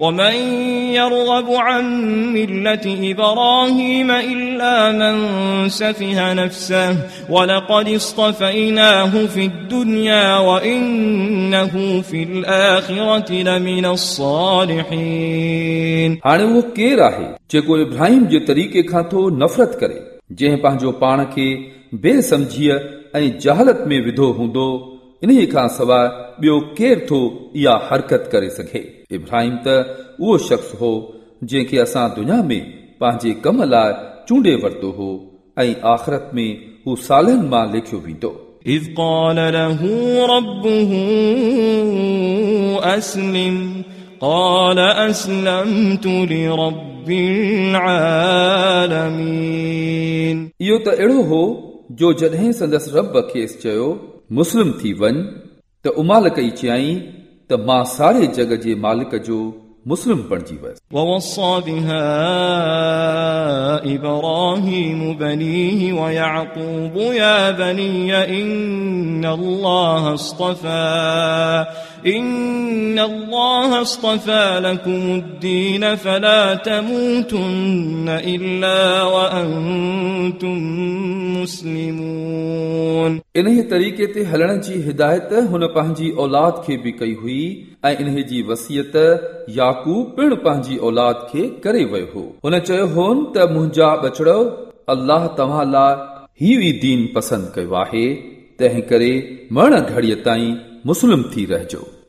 ومن يرغب عن ملة إبراهيم إلا من سفه نفسه ولقد اصطفيناه في الدنيا وإنه في الآخرة لمن الصالحين हाणे उहो केरु आहे जेको इब्राहिम जे तरीक़े खां थो नफ़रत करे जंहिं पंहिंजो पाण खे बेसमझीअ ऐं जहालत में विधो हूंदो इन्हीअ खां सवाइ ॿियो केरु थो इहा हरकत करे सघे इब्राहिम त उहो शख़्स हो जंहिंखे असां दुनिया में पंहिंजे कम लाइ चूंडे वरितो हो ऐं आख़िरत में हू सालनि मां लिखियो वेंदो إذ قال له ربه أسلم قال أسلمت لرب العالمين इहो त अहिड़ो हो जो जॾहिं संदसि रब खेसि चयो मुस्लिम थी वञ त उमाल कई चयाईं त मां सारे जग जे मालिक जो मुस्लिम बणिजी वियुसि ووصى بها إبراهيم بنيه ويعقوب يا بني إن الله اصطفى إن الله اصطفى لكم الدين فلا تموتن إلا وأنتم مسلمون इन्हीअ तरीक़े ते हलण जी हिदायत हुन पंहिंजी औलाद खे बि कई हुई ऐं इन्हे जी वसियत याकूब पिणु पंहिंजी औलाद खे करे वियो हो हुन चयो होन त मुंहिंजा बचड़ो अल्लाह तव्हां लाइ ही बि दीन पसंदि कयो आहे तंहिं करे मरण घड़ीअ ताईं मुस्लिम थी रहिजो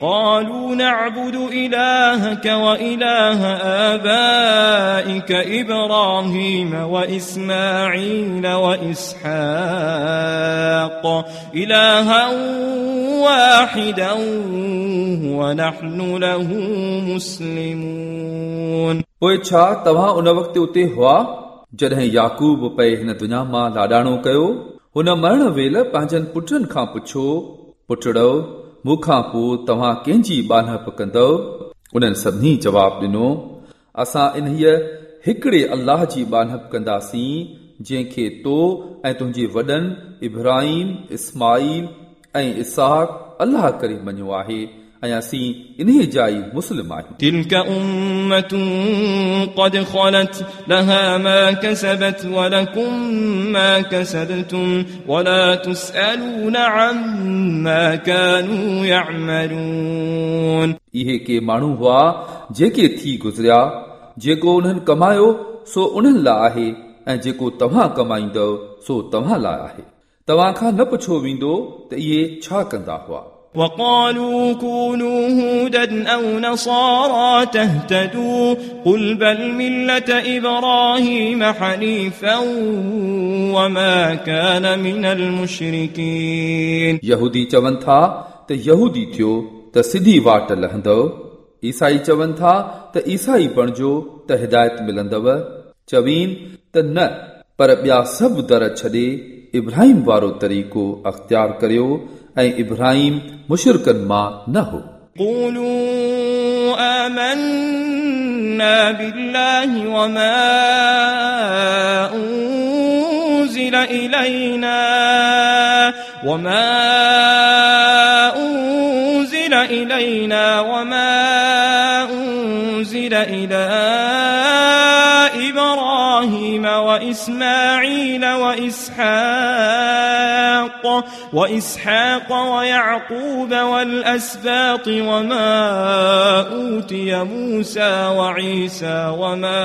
قالوا نعبد إلهك وإله آبائك إبراهيم وإسماعيل وإسحاق إلها واحدا ونحن له مسلمون पोइ छा तव्हां उन वक़्तु उते हुआ जॾहिं याकूब पए हिन दुनिया मां लाॾाणो कयो हुन मरण वेल पंहिंजनि पुटनि खां पुछो पुटड़ो مون کان پوءِ توهان ڪنهن جي ٻانهپ ڪندؤ؟ انهن سڀني جواب ڏنو اسان انهيءَ هڪڙي الله جي ٻانهپ ڪنداسين جنهن کي تو ۽ تنهنجي وڏن ابراهيم اسماعيل ۽ اسحاق الله ڪري مڃيو آهي ऐं असीं इन्हीअ जा ई मुस्लिम आहियूं تلك أمة قد خلت لها ما كسبت ولكم ما كسبتم ولا تسألون عما كانوا يعملون इहे के माण्हू हुआ जेके थी गुज़रिया जेको उन्हनि कमायो सो उन्हनि लाइ आहे ऐं जेको तव्हां कमाईंदव सो तव्हां लाइ आहे तव्हां खां न पुछो वेंदो त इहे छा कंदा हुआ وقالوا كونوا هودا أو نصارى تهتدوا قل بل ملة إبراهيم حنيفا وما كان من المشركين यहूदी चवनि था त यहूदी थियो त सिधी वाट लहंदव ईसाई चवनि था त ईसाई बणिजो त हिदायत मिलंदव चवीन त न पर ॿिया सभु दर छॾे इब्राहिम वारो तरीक़ो अख़्तियार करियो ऐं इब्राहिम मुशिरकनि मां न हो قولوا آمنا بالله وما أنزل إلينا وما أنزل إلينا وما أنزل إلى إبراهيم وإسماعيل وإسحاق وإسحاق ويعقوب والأسباط وما أوتي موسى وعيسى وما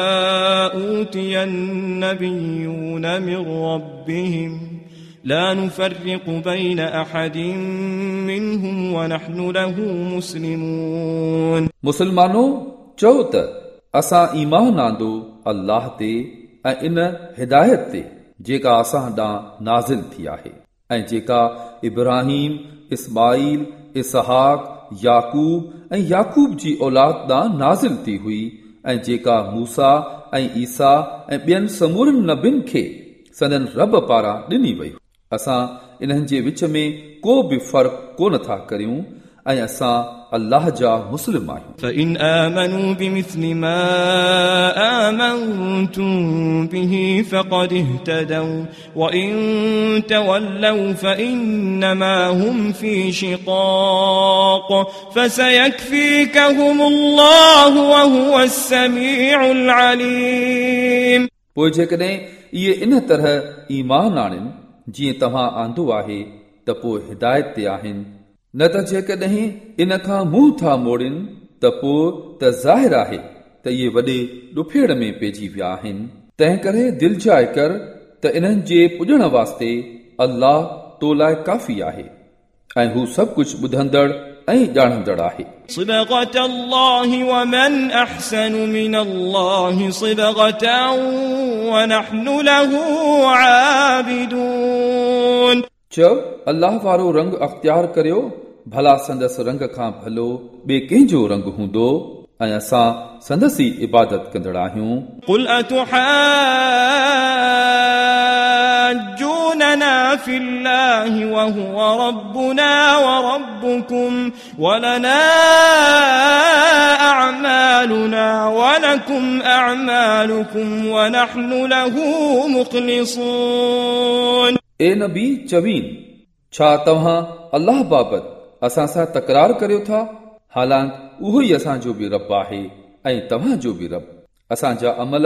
أوتي النبيون من ربهم لا نفرق بين أحد منهم ونحن له مسلمون मुसलमानो चओ त असां ईमान आंदो अल्लाह ते ۽ ان هدايت تي جيڪا اسان ڏانهن نازل ٿي آهي. ۽ جيڪا ابراهيم اسماعيل اسحاق يعقوب ۽ يعقوب جي اولاد ڏانهن نازل ٿي هئي ۽ جيڪا موسيٰ ۽ عيسيٰ ۽ ٻين سمورن نبين کي سندن رب پاران ڏني وئي. اسان انهن جي وچ ۾ ڪو به فرق ڪونه ٿا ڪريون ऐं असां अलाह जा मुस्लिम आहियूं فإن آمنوا بمثل ما آمنتم به فقد اهتدوا وإن تولوا فإنما هم في شقاق فسيكفيكهم الله وهو السميع العليم पोइ जेकॾहिं इहे इन तरह ईमान आणनि जीअं तव्हां आंदो आहे त पोइ हिदायत ते आहिनि न त जेकॾहिं इन खां मुंहुं था मोड़नि त पोइ त ज़ाहिर आहे त इहे वॾे ॾुफेड़ में पइजी विया आहिनि तंहिं करे दिलि जाए कर त इन्हनि जे पुॼण वास्ते अल्लाह तो लाइ काफ़ी आहे ऐं हू सभु कुझु ॿुधंदड़ ऐं ॼाणंदड़ आहे صبغة الله ومن أحسن من الله صبغة ونحن له عابدون चओ अलाह वारो रंग अख़्तियार करियो भला संदसि रंग खां भलो ॿिए कंहिंजो रंग हूंदो ऐं असां संदसि ई इबादत कंदड़ आहियूं قل أتحاجوننا في الله وهو ربنا وربكم ولنا أعمالنا ولكم أعمالكم ونحن له مخلصون ए नबी चवीन छा तव्हां अलाह बाबति اسان سان تڪرار ڪريو ٿا. حالانڪه اهو ئي اسان جو به رب آهي ۽ توهان جو به رب. اسان جا عمل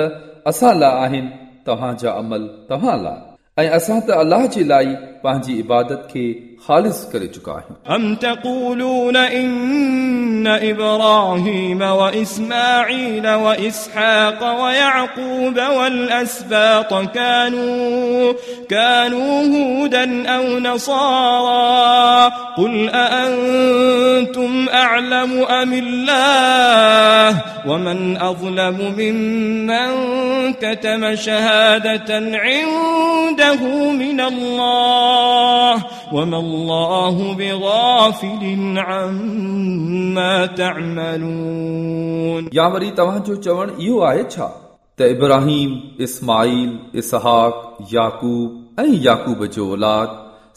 اسان لاءِ آهن توهان جا عمل توهان لاءِ ऐं असां त अलाह जे लाइ पंहिंजी इबादत खे ख़ालिस करे चुका आहियूं أم تقولون إن إبراهيم وإسماعيل وإسحاق ويعقوب والأسباط كانوا كانوا هودا أو نصارى قل أأنتم أعلم أم الله ومن أظلم ممن كتم شهادة عنده من الله وما الله بغافل عما تعملون या वरी तव्हांजो चवणु इहो आहे छा त इब्राहिम इस्माइल इसहाक याकूब ऐं याकूब जो औलाद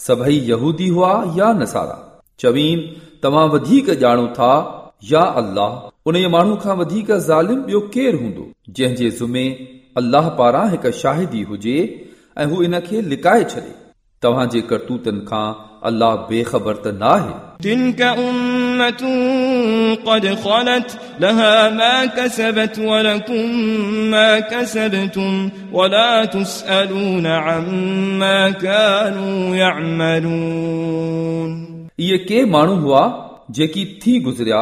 सभई यहूदी हुआ या नसारा चवीन तव्हां वधीक ॼाणो था या अल्लाह उन माण्हू खां वधीक ज़ालिम ॿियो केरु हूंदो जंहिंजे ज़ुमे अल्लाह पारां हिकु शाहिदी हुजे ऐं हू इन खे लिकाए छॾे तव्हांजे करतूतनि खां अल्लाह बेख़बर त न आहे تلك أمة قد خلت لها ما كسبت ولكم ما كسبتم ولا تسألون عما كانوا يعملون इहे के माण्हू हुआ जेकी थी गुज़रिया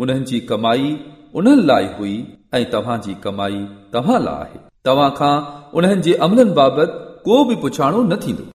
उन्हनि जी कमाई उन्हनि लाइ हुई ऐं तव्हांजी कमाई तव्हां लाइ आहे توهان کان انهن جي عملن بابت ڪو به پڇاڻو نه ٿيندو